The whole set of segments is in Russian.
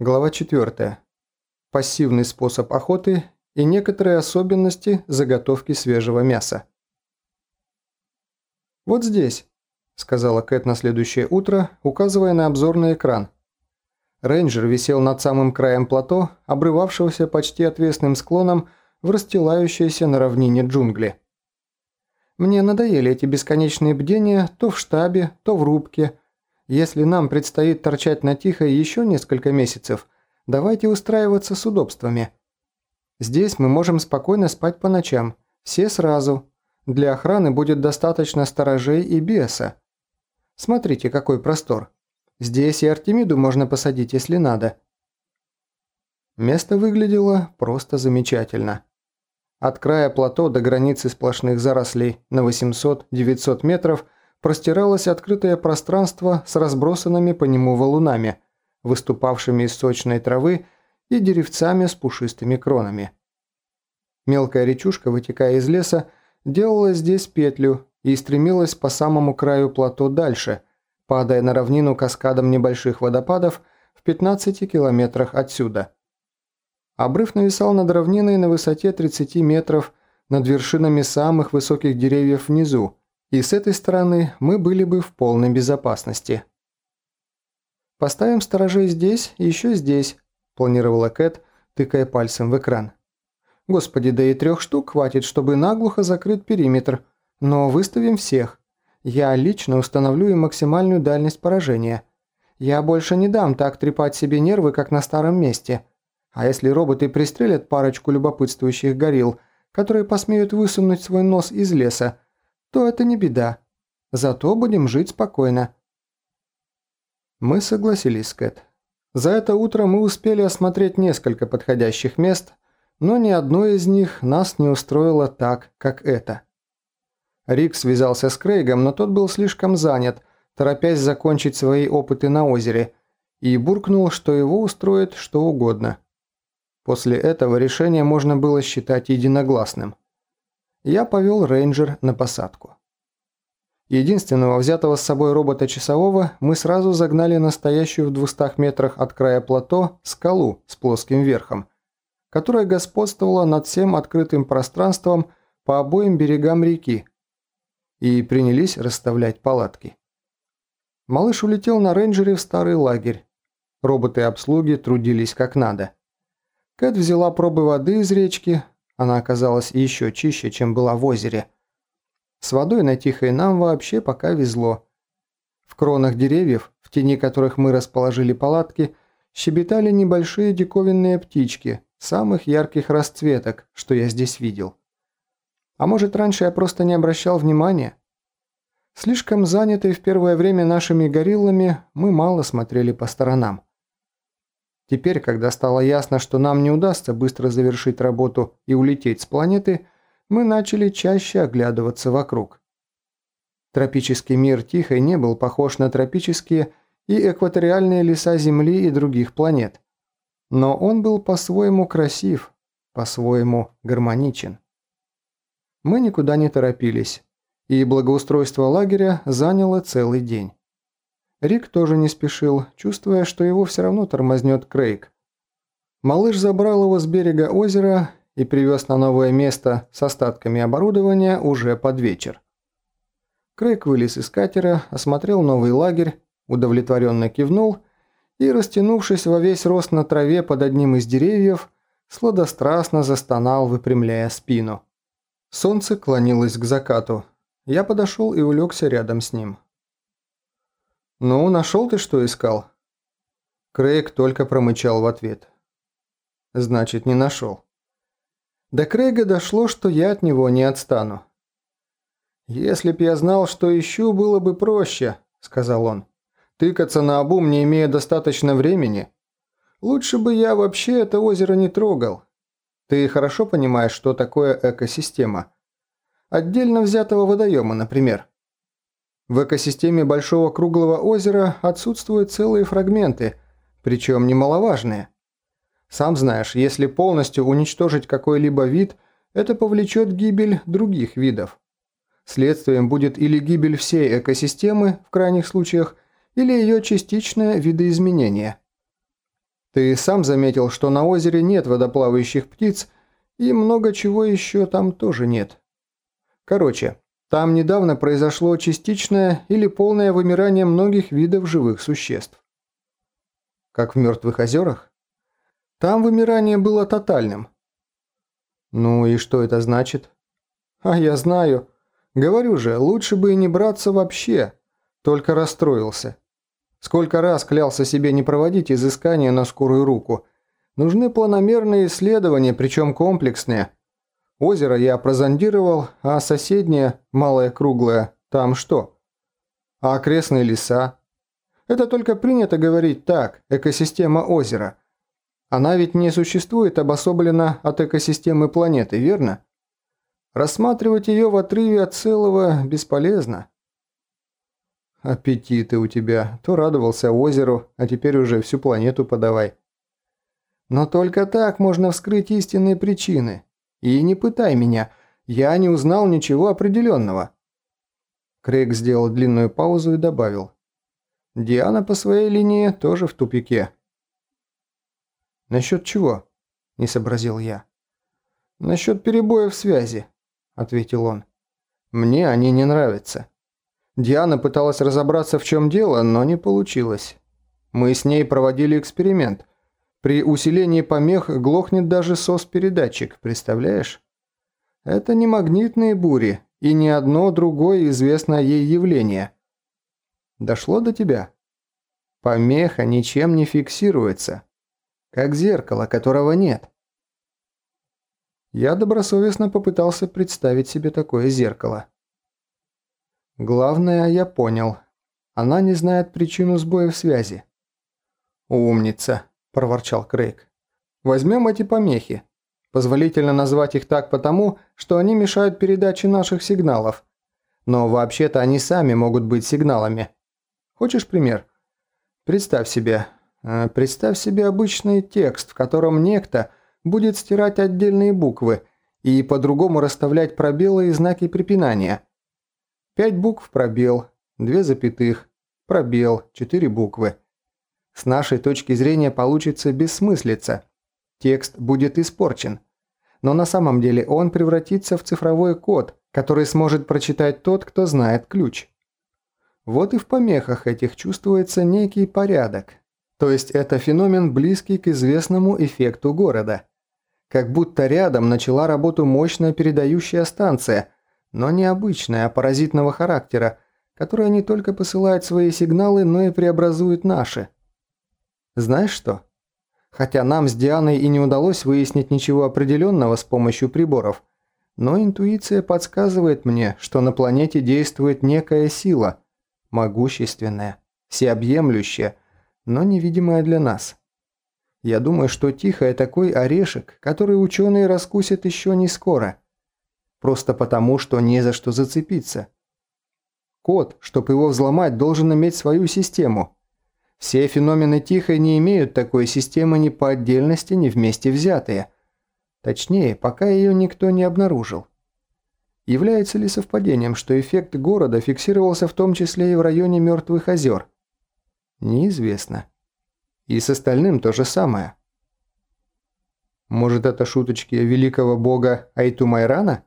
Глава 4. Пассивный способ охоты и некоторые особенности заготовки свежего мяса. «Вот здесь», – сказала Кэт на следующее утро, указывая на обзорный экран. Рейнджер висел над самым краем плато, обрывавшегося почти отвесным склоном в расстилающейся на равнине джунгли. «Мне надоели эти бесконечные бдения то в штабе, то в рубке», если нам предстоит торчать на тихо еще несколько месяцев, давайте устраиваться с удобствами. Здесь мы можем спокойно спать по ночам, все сразу. Для охраны будет достаточно сторожей и беса. Смотрите, какой простор. Здесь и Артемиду можно посадить, если надо. Место выглядело просто замечательно. От края плато до границы сплошных зарослей на 800-900 метров – простиралось открытое пространство с разбросанными по нему валунами, выступавшими из сочной травы и деревцами с пушистыми кронами. Мелкая речушка, вытекая из леса, делала здесь петлю и стремилась по самому краю плато дальше, падая на равнину каскадом небольших водопадов в 15 километрах отсюда. Обрыв нависал над равниной на высоте 30 метров над вершинами самых высоких деревьев внизу, и с этой стороны мы были бы в полной безопасности. «Поставим сторожей здесь и еще здесь», – планировала Кэт, тыкая пальцем в экран. «Господи, да и трех штук хватит, чтобы наглухо закрыть периметр, но выставим всех. Я лично установлю им максимальную дальность поражения. Я больше не дам так трепать себе нервы, как на старом месте. А если роботы пристрелят парочку любопытствующих горилл, которые посмеют высунуть свой нос из леса, то это не беда. Зато будем жить спокойно». Мы согласились Кэт. За это утро мы успели осмотреть несколько подходящих мест, но ни одно из них нас не устроило так, как это. Рик связался с Крейгом, но тот был слишком занят, торопясь закончить свои опыты на озере, и буркнул, что его устроит что угодно. После этого решение можно было считать единогласным я повел рейнджер на посадку. Единственного взятого с собой робота-часового мы сразу загнали настоящую в 200 метрах от края плато скалу с плоским верхом, которая господствовала над всем открытым пространством по обоим берегам реки, и принялись расставлять палатки. Малыш улетел на рейнджере в старый лагерь. Роботы обслуги трудились как надо. Кэт взяла пробы воды из речки, она оказалась еще чище, чем была в озере. С водой на Тихой нам вообще пока везло. В кронах деревьев, в тени которых мы расположили палатки, щебетали небольшие диковинные птички, самых ярких расцветок, что я здесь видел. А может, раньше я просто не обращал внимания? Слишком занятые в первое время нашими гориллами, мы мало смотрели по сторонам. Теперь, когда стало ясно, что нам не удастся быстро завершить работу и улететь с планеты, мы начали чаще оглядываться вокруг. Тропический мир Тихой не был похож на тропические и экваториальные леса Земли и других планет. Но он был по-своему красив, по-своему гармоничен. Мы никуда не торопились, и благоустройство лагеря заняло целый день. Рик тоже не спешил, чувствуя, что его все равно тормознет Крейг. Малыш забрал его с берега озера и привез на новое место с остатками оборудования уже под вечер. Крейг вылез из катера, осмотрел новый лагерь, удовлетворенно кивнул и, растянувшись во весь рост на траве под одним из деревьев, сладострастно застонал, выпрямляя спину. Солнце клонилось к закату. Я подошел и улегся рядом с ним. «Ну, нашел ты, что искал?» Крейг только промычал в ответ. «Значит, не нашел». До Крейга дошло, что я от него не отстану. «Если б я знал, что ищу, было бы проще», – сказал он. «Тыкаться на обум, не имея достаточно времени. Лучше бы я вообще это озеро не трогал. Ты хорошо понимаешь, что такое экосистема? Отдельно взятого водоема, например». В экосистеме Большого Круглого озера отсутствуют целые фрагменты, причем немаловажные. Сам знаешь, если полностью уничтожить какой-либо вид, это повлечет гибель других видов. Следствием будет или гибель всей экосистемы в крайних случаях, или ее частичное видоизменение. Ты сам заметил, что на озере нет водоплавающих птиц, и много чего еще там тоже нет. Короче, там недавно произошло частичное или полное вымирание многих видов живых существ. Как в Мертвых озерах? Там вымирание было тотальным. Ну и что это значит? А я знаю. Говорю же, лучше бы и не браться вообще. Только расстроился. Сколько раз клялся себе не проводить изыскания на скорую руку. Нужны планомерные исследования, причем комплексные. Озеро я прозондировал, а соседнее, малое круглое, там что? А окрестные леса? Это только принято говорить так, экосистема озера. Она ведь не существует обособленно от экосистемы планеты, верно? Рассматривать ее в отрыве от целого бесполезно. Аппетиты у тебя. То радовался озеру, а теперь уже всю планету подавай. Но только так можно вскрыть истинные причины. И не пытай меня, я не узнал ничего определенного. Крейг сделал длинную паузу и добавил. Диана по своей линии тоже в тупике. «Насчет чего?» – не сообразил я. «Насчет перебоев связи», – ответил он. «Мне они не нравятся. Диана пыталась разобраться, в чем дело, но не получилось. Мы с ней проводили эксперимент. При усилении помех глохнет даже сос-передатчик, представляешь? Это не магнитные бури и ни одно другое известное ей явление. Дошло до тебя? Помеха ничем не фиксируется. Как зеркало, которого нет. Я добросовестно попытался представить себе такое зеркало. Главное, я понял. Она не знает причину сбоя в связи. «Умница», – проворчал Крейг. «Возьмем эти помехи. Позволительно назвать их так потому, что они мешают передаче наших сигналов. Но вообще-то они сами могут быть сигналами. Хочешь пример? Представь себе, э, представь себе обычный текст, в котором некто будет стирать отдельные буквы и по-другому расставлять пробелы и знаки препинания – Пять букв пробел, две запятых, пробел, четыре буквы. С нашей точки зрения получится бессмыслица. Текст будет испорчен. Но на самом деле он превратится в цифровой код, который сможет прочитать тот, кто знает ключ. Вот и в помехах этих чувствуется некий порядок. То есть это феномен близкий к известному эффекту города. Как будто рядом начала работу мощная передающая станция – но не обычная, а паразитного характера, которая не только посылает свои сигналы, но и преобразует наши. Знаешь что? Хотя нам с Дианой и не удалось выяснить ничего определенного с помощью приборов, но интуиция подсказывает мне, что на планете действует некая сила, могущественная, всеобъемлющая, но невидимая для нас. Я думаю, что Тихая такой орешек, который ученые раскусят еще не скоро – просто потому, что не за что зацепиться. Код, чтобы его взломать, должен иметь свою систему. Все феномены Тихой не имеют такой системы ни по отдельности, ни вместе взятые. Точнее, пока ее никто не обнаружил. Является ли совпадением, что эффект города фиксировался в том числе и в районе Мертвых озер? Неизвестно. И с остальным то же самое. Может, это шуточки великого бога Айтумайрана?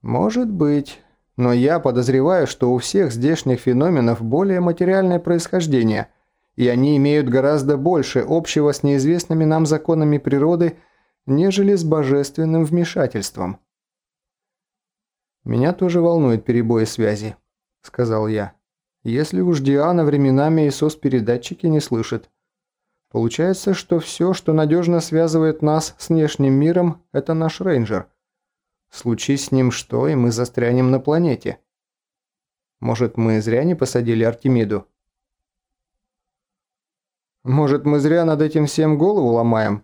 Может быть. Но я подозреваю, что у всех здешних феноменов более материальное происхождение, и они имеют гораздо больше общего с неизвестными нам законами природы, нежели с божественным вмешательством. «Меня тоже волнует перебои связи», – сказал я. «Если уж Диана временами и сос-передатчики не слышит. Получается, что все, что надежно связывает нас с внешним миром, это наш рейнджер – Случись с ним что, и мы застрянем на планете. Может, мы зря не посадили Артемиду? Может, мы зря над этим всем голову ломаем?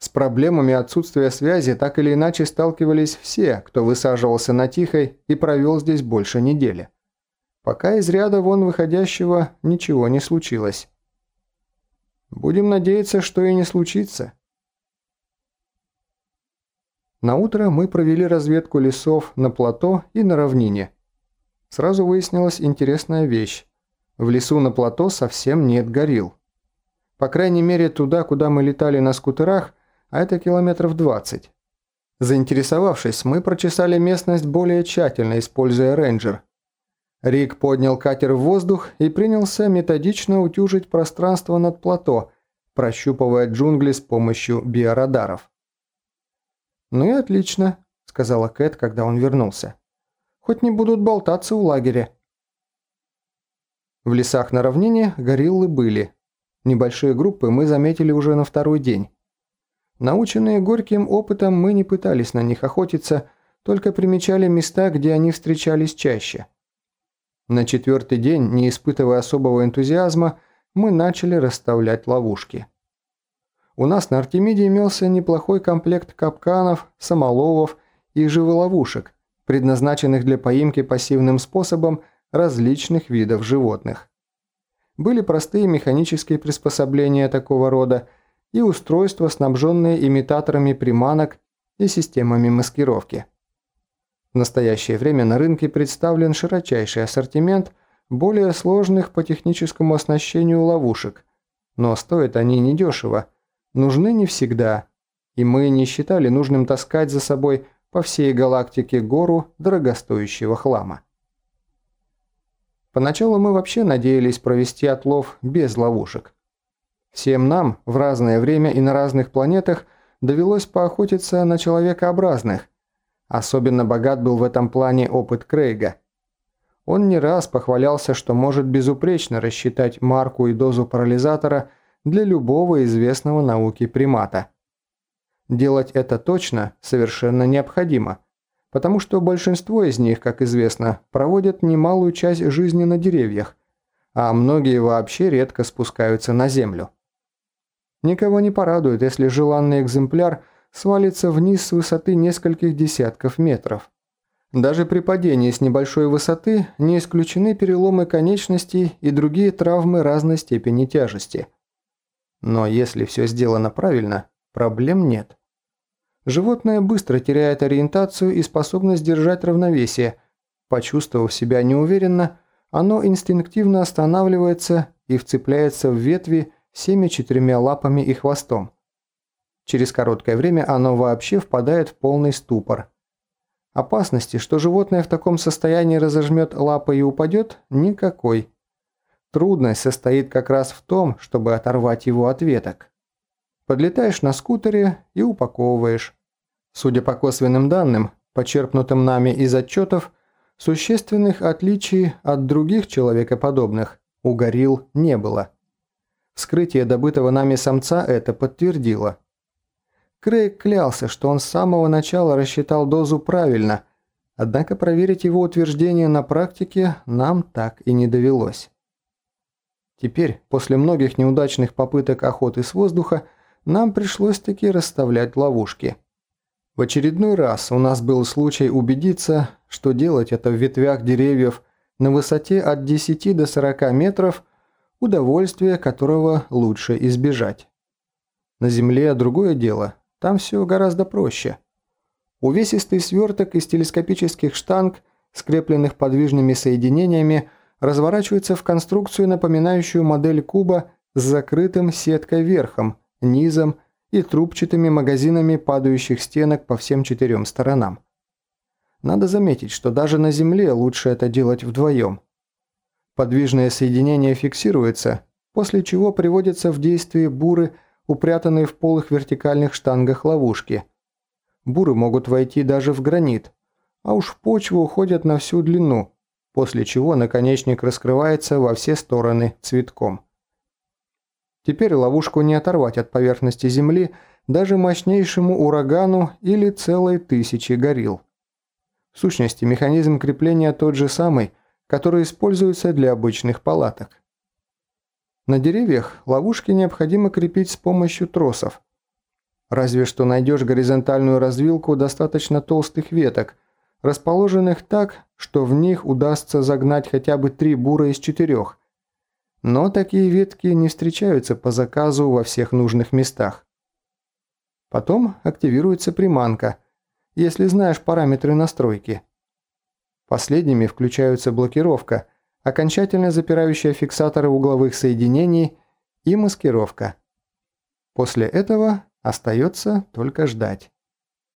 С проблемами отсутствия связи так или иначе сталкивались все, кто высаживался на Тихой и провел здесь больше недели. Пока из ряда вон выходящего ничего не случилось. Будем надеяться, что и не случится. На утро мы провели разведку лесов на плато и на равнине. Сразу выяснилась интересная вещь. В лесу на плато совсем нет горилл. По крайней мере, туда, куда мы летали на скутерах, а это километров 20. Заинтересовавшись, мы прочесали местность более тщательно, используя рейнджер. Рик поднял катер в воздух и принялся методично утюжить пространство над плато, прощупывая джунгли с помощью биорадаров. «Ну и отлично», – сказала Кэт, когда он вернулся. «Хоть не будут болтаться у лагеря». В лесах на равнине гориллы были. Небольшие группы мы заметили уже на второй день. Наученные горьким опытом мы не пытались на них охотиться, только примечали места, где они встречались чаще. На четвертый день, не испытывая особого энтузиазма, мы начали расставлять ловушки. У нас на Артемиде имелся неплохой комплект капканов, самоловов и живоловушек, предназначенных для поимки пассивным способом различных видов животных. Были простые механические приспособления такого рода – и устройства, снабженные имитаторами приманок и системами маскировки. В настоящее время на рынке представлен широчайший ассортимент более сложных по техническому оснащению ловушек, но стоят они недешево, нужны не всегда, и мы не считали нужным таскать за собой по всей галактике гору дорогостоящего хлама. Поначалу мы вообще надеялись провести отлов без ловушек. Всем нам в разное время и на разных планетах довелось поохотиться на человекообразных. Особенно богат был в этом плане опыт Крейга. Он не раз похвалялся, что может безупречно рассчитать марку и дозу парализатора для любого известного науки примата. Делать это точно совершенно необходимо, потому что большинство из них, как известно, проводят немалую часть жизни на деревьях, а многие вообще редко спускаются на землю. Никого не порадует, если желанный экземпляр свалится вниз с высоты нескольких десятков метров. Даже при падении с небольшой высоты не исключены переломы конечностей и другие травмы разной степени тяжести. Но если все сделано правильно, проблем нет. Животное быстро теряет ориентацию и способность держать равновесие. Почувствовав себя неуверенно, оно инстинктивно останавливается и вцепляется в ветви, всеми четырьмя лапами и хвостом. Через короткое время оно вообще впадает в полный ступор. Опасности, что животное в таком состоянии разожмет лапы и упадет, никакой. Трудность состоит как раз в том, чтобы оторвать его от веток. Подлетаешь на скутере и упаковываешь. Судя по косвенным данным, почерпнутым нами из отчетов, существенных отличий от других человекоподобных у горилл не было. Вскрытие добытого нами самца это подтвердило. Крейг клялся, что он с самого начала рассчитал дозу правильно, однако проверить его утверждение на практике нам так и не довелось. Теперь, после многих неудачных попыток охоты с воздуха, нам пришлось таки расставлять ловушки. В очередной раз у нас был случай убедиться, что делать это в ветвях деревьев на высоте от 10 до 40 метров удовольствие которого лучше избежать. На Земле другое дело, там все гораздо проще. Увесистый сверток из телескопических штанг, скрепленных подвижными соединениями, разворачивается в конструкцию, напоминающую модель куба с закрытым сеткой верхом, низом и трубчатыми магазинами падающих стенок по всем четырем сторонам. Надо заметить, что даже на Земле лучше это делать вдвоем – Подвижное соединение фиксируется, после чего приводятся в действие буры, упрятанные в полых вертикальных штангах ловушки. Буры могут войти даже в гранит, а уж в почву уходят на всю длину, после чего наконечник раскрывается во все стороны цветком. Теперь ловушку не оторвать от поверхности земли даже мощнейшему урагану или целой тысячи горилл. В сущности, механизм крепления тот же самый, которые используются для обычных палаток. На деревьях ловушки необходимо крепить с помощью тросов. Разве что найдешь горизонтальную развилку достаточно толстых веток, расположенных так, что в них удастся загнать хотя бы три бура из четырех. Но такие ветки не встречаются по заказу во всех нужных местах. Потом активируется приманка, если знаешь параметры настройки – Последними включаются блокировка, окончательно запирающая фиксаторы угловых соединений и маскировка. После этого остается только ждать.